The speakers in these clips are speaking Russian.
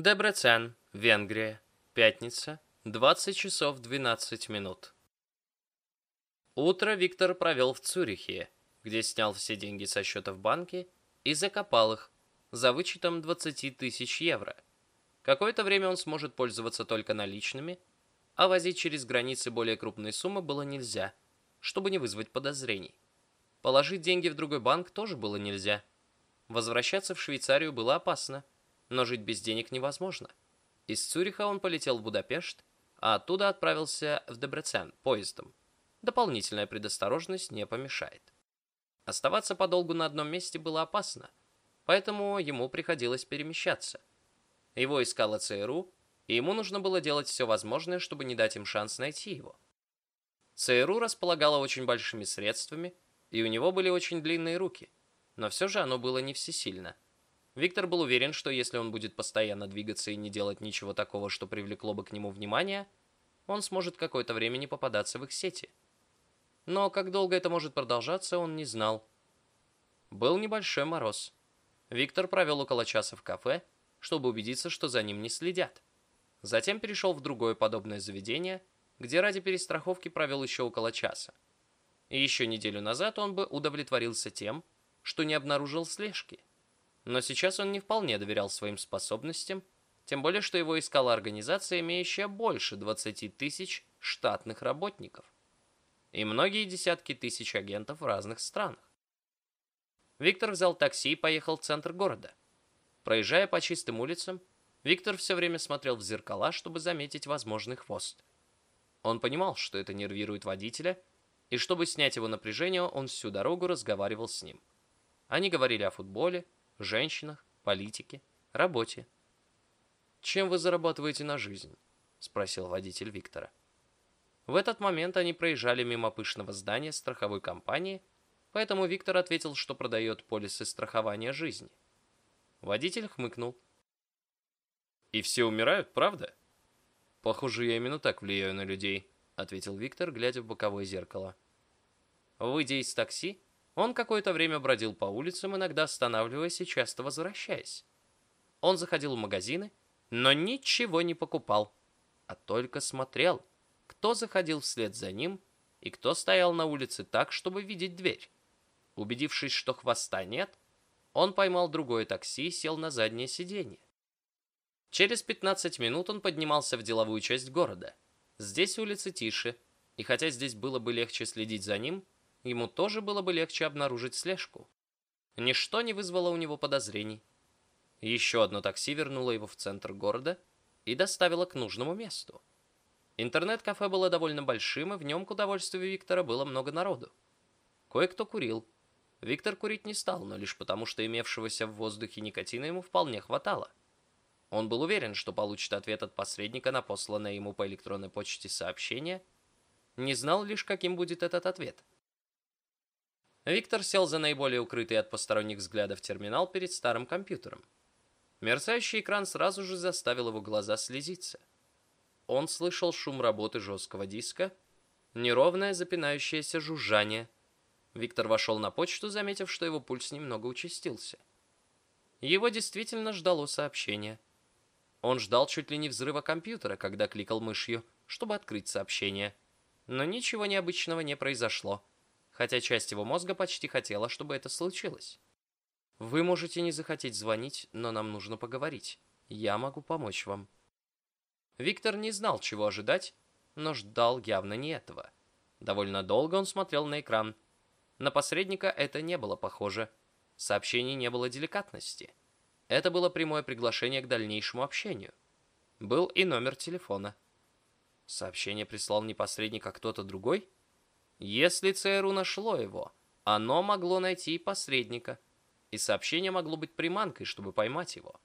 Дебрецен, Венгрия. Пятница, 20 часов 12 минут. Утро Виктор провел в Цюрихе, где снял все деньги со счета в банке и закопал их за вычетом 20 тысяч евро. Какое-то время он сможет пользоваться только наличными, а возить через границы более крупные суммы было нельзя, чтобы не вызвать подозрений. Положить деньги в другой банк тоже было нельзя. Возвращаться в Швейцарию было опасно, но жить без денег невозможно. Из Цюриха он полетел в Будапешт, а оттуда отправился в Дебрецен поездом. Дополнительная предосторожность не помешает. Оставаться подолгу на одном месте было опасно, поэтому ему приходилось перемещаться. Его искала ЦРУ, и ему нужно было делать все возможное, чтобы не дать им шанс найти его. ЦРУ располагала очень большими средствами, и у него были очень длинные руки, но все же оно было не всесильно. Виктор был уверен, что если он будет постоянно двигаться и не делать ничего такого, что привлекло бы к нему внимание, он сможет какое-то время не попадаться в их сети. Но как долго это может продолжаться, он не знал. Был небольшой мороз. Виктор провел около часа в кафе, чтобы убедиться, что за ним не следят. Затем перешел в другое подобное заведение, где ради перестраховки провел еще около часа. И еще неделю назад он бы удовлетворился тем, что не обнаружил слежки. Но сейчас он не вполне доверял своим способностям, тем более, что его искала организация, имеющая больше 20 тысяч штатных работников и многие десятки тысяч агентов в разных странах. Виктор взял такси и поехал в центр города. Проезжая по чистым улицам, Виктор все время смотрел в зеркала, чтобы заметить возможный хвост. Он понимал, что это нервирует водителя, и чтобы снять его напряжение, он всю дорогу разговаривал с ним. Они говорили о футболе, женщинах, политике, работе. «Чем вы зарабатываете на жизнь?» — спросил водитель Виктора. В этот момент они проезжали мимо пышного здания страховой компании, поэтому Виктор ответил, что продает полисы страхования жизни. Водитель хмыкнул. «И все умирают, правда?» «Похоже, я именно так влияю на людей», — ответил Виктор, глядя в боковое зеркало. Выйдя из такси, он какое-то время бродил по улицам, иногда останавливаясь и часто возвращаясь. Он заходил в магазины, но ничего не покупал, а только смотрел, кто заходил вслед за ним и кто стоял на улице так, чтобы видеть дверь. Убедившись, что хвоста нет, он поймал другое такси и сел на заднее сиденье. Через 15 минут он поднимался в деловую часть города. Здесь улицы тише, и хотя здесь было бы легче следить за ним, ему тоже было бы легче обнаружить слежку. Ничто не вызвало у него подозрений. Еще одно такси вернуло его в центр города и доставило к нужному месту. Интернет-кафе было довольно большим, и в нем к удовольствию Виктора было много народу. Кое-кто курил. Виктор курить не стал, но лишь потому, что имевшегося в воздухе никотина ему вполне хватало. Он был уверен, что получит ответ от посредника на посланное ему по электронной почте сообщение, не знал лишь, каким будет этот ответ. Виктор сел за наиболее укрытый от посторонних взглядов терминал перед старым компьютером. Мерцающий экран сразу же заставил его глаза слезиться. Он слышал шум работы жесткого диска, неровное запинающееся жужжание. Виктор вошел на почту, заметив, что его пульс немного участился. Его действительно ждало сообщение. Он ждал чуть ли не взрыва компьютера, когда кликал мышью, чтобы открыть сообщение. Но ничего необычного не произошло, хотя часть его мозга почти хотела, чтобы это случилось. «Вы можете не захотеть звонить, но нам нужно поговорить. Я могу помочь вам». Виктор не знал, чего ожидать, но ждал явно не этого. Довольно долго он смотрел на экран. На посредника это не было похоже. Сообщений не было деликатности. Это было прямое приглашение к дальнейшему общению. Был и номер телефона. Сообщение прислал не посредник, а кто-то другой? Если ЦРУ нашло его, оно могло найти и посредника, и сообщение могло быть приманкой, чтобы поймать его.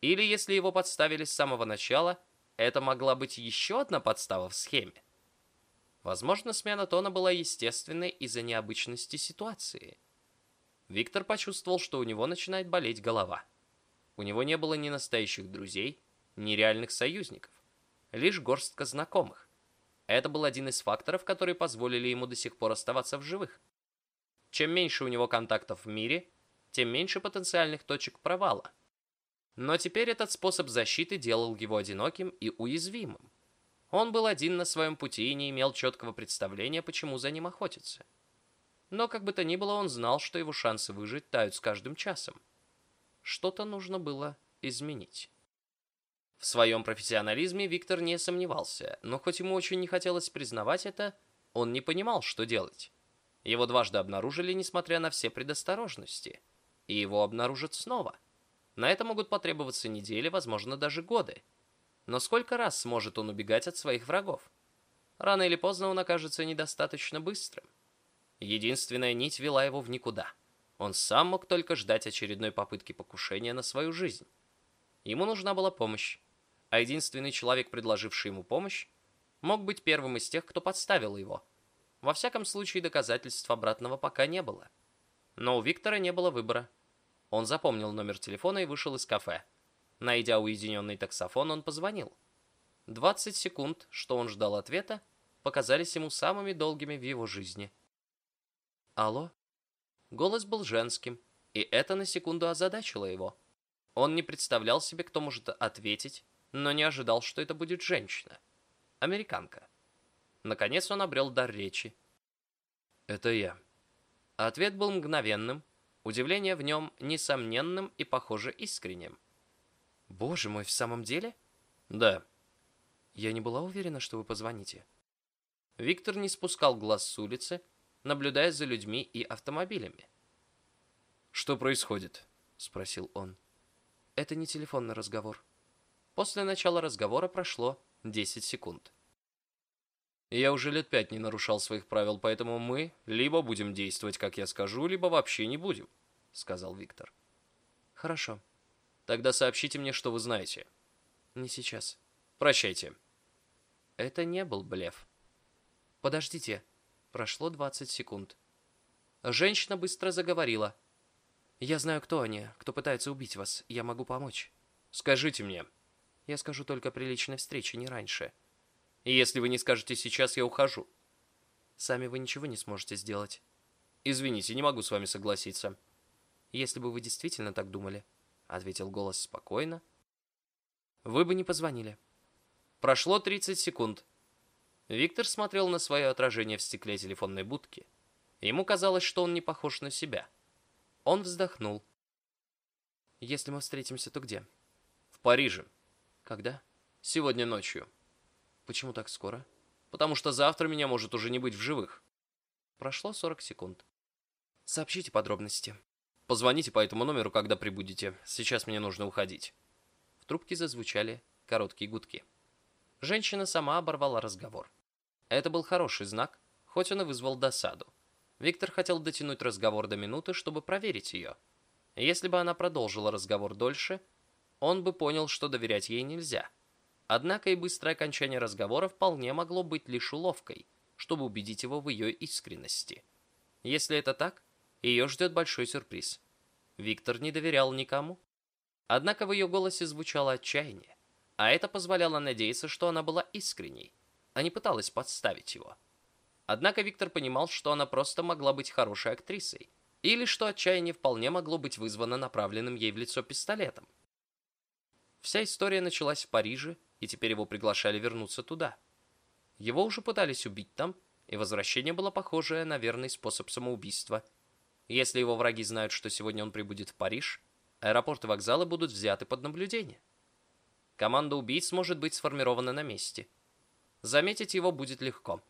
Или если его подставили с самого начала – это могла быть еще одна подстава в схеме. Возможно, смена тона была естественной из-за необычности ситуации. Виктор почувствовал, что у него начинает болеть голова. У него не было ни настоящих друзей, ни реальных союзников. Лишь горстка знакомых. Это был один из факторов, которые позволили ему до сих пор оставаться в живых. Чем меньше у него контактов в мире, тем меньше потенциальных точек провала. Но теперь этот способ защиты делал его одиноким и уязвимым. Он был один на своем пути и не имел четкого представления, почему за ним охотятся. Но как бы то ни было, он знал, что его шансы выжить тают с каждым часом. Что-то нужно было изменить. В своем профессионализме Виктор не сомневался, но хоть ему очень не хотелось признавать это, он не понимал, что делать. Его дважды обнаружили, несмотря на все предосторожности. И его обнаружат снова. На это могут потребоваться недели, возможно, даже годы. Но сколько раз сможет он убегать от своих врагов? Рано или поздно он окажется недостаточно быстрым. Единственная нить вела его в никуда. Он сам мог только ждать очередной попытки покушения на свою жизнь. Ему нужна была помощь, а единственный человек, предложивший ему помощь, мог быть первым из тех, кто подставил его. Во всяком случае, доказательств обратного пока не было. Но у Виктора не было выбора. Он запомнил номер телефона и вышел из кафе. Найдя уединенный таксофон, он позвонил. 20 секунд, что он ждал ответа, показались ему самыми долгими в его жизни. «Алло?» Голос был женским, и это на секунду озадачило его. Он не представлял себе, кто может ответить, но не ожидал, что это будет женщина. Американка. Наконец он обрел дар речи. «Это я». Ответ был мгновенным, удивление в нем несомненным и, похоже, искренним. «Боже мой, в самом деле?» «Да». «Я не была уверена, что вы позвоните». Виктор не спускал глаз с улицы, наблюдая за людьми и автомобилями. «Что происходит?» — спросил он. «Это не телефонный разговор». После начала разговора прошло 10 секунд. Я уже лет пять не нарушал своих правил, поэтому мы либо будем действовать, как я скажу, либо вообще не будем, сказал Виктор. Хорошо. Тогда сообщите мне, что вы знаете. Не сейчас. Прощайте. Это не был блеф. Подождите. Прошло 20 секунд. Женщина быстро заговорила. Я знаю, кто они, кто пытается убить вас. Я могу помочь. Скажите мне. Я скажу только при личной встрече, не раньше. И если вы не скажете сейчас, я ухожу. Сами вы ничего не сможете сделать. Извините, не могу с вами согласиться. Если бы вы действительно так думали, ответил голос спокойно, вы бы не позвонили. Прошло 30 секунд. Виктор смотрел на свое отражение в стекле телефонной будки. Ему казалось, что он не похож на себя. Он вздохнул. Если мы встретимся, то где? В Париже. Когда? Сегодня ночью. Почему так скоро? Потому что завтра меня может уже не быть в живых. Прошло 40 секунд. Сообщите подробности. Позвоните по этому номеру, когда прибудете. Сейчас мне нужно уходить. В трубке зазвучали короткие гудки. Женщина сама оборвала разговор. Это был хороший знак, хоть он и вызвал досаду. Виктор хотел дотянуть разговор до минуты, чтобы проверить ее. Если бы она продолжила разговор дольше, он бы понял, что доверять ей нельзя. Однако и быстрое окончание разговора вполне могло быть лишь уловкой, чтобы убедить его в ее искренности. Если это так, ее ждет большой сюрприз. Виктор не доверял никому. Однако в ее голосе звучало отчаяние, а это позволяло надеяться, что она была искренней, а не пыталась подставить его. Однако Виктор понимал, что она просто могла быть хорошей актрисой, или что отчаяние вполне могло быть вызвано направленным ей в лицо пистолетом. Вся история началась в Париже и теперь его приглашали вернуться туда. Его уже пытались убить там, и возвращение было похожее на верный способ самоубийства. Если его враги знают, что сегодня он прибудет в Париж, аэропорты и вокзалы будут взяты под наблюдение. Команда убийц может быть сформирована на месте. Заметить его будет легко.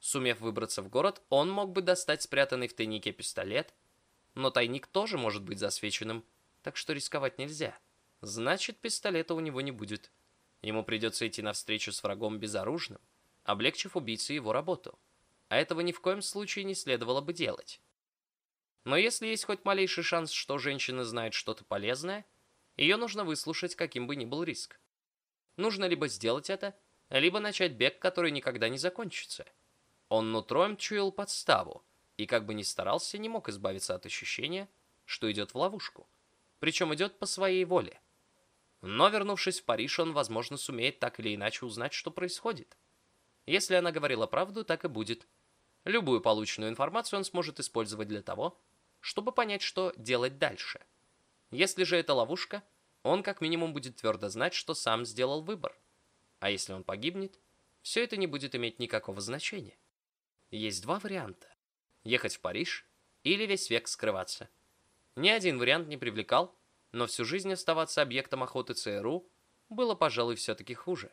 Сумев выбраться в город, он мог бы достать спрятанный в тайнике пистолет, но тайник тоже может быть засвеченным, так что рисковать нельзя. Значит, пистолета у него не будет. Ему придется идти навстречу с врагом безоружным, облегчив убийце его работу. А этого ни в коем случае не следовало бы делать. Но если есть хоть малейший шанс, что женщина знает что-то полезное, ее нужно выслушать, каким бы ни был риск. Нужно либо сделать это, либо начать бег, который никогда не закончится. Он нутром чуял подставу, и как бы ни старался, не мог избавиться от ощущения, что идет в ловушку. Причем идет по своей воле. Но, вернувшись в Париж, он, возможно, сумеет так или иначе узнать, что происходит. Если она говорила правду, так и будет. Любую полученную информацию он сможет использовать для того, чтобы понять, что делать дальше. Если же это ловушка, он как минимум будет твердо знать, что сам сделал выбор. А если он погибнет, все это не будет иметь никакого значения. Есть два варианта. Ехать в Париж или весь век скрываться. Ни один вариант не привлекал, но всю жизнь оставаться объектом охоты ЦРУ было, пожалуй, все-таки хуже.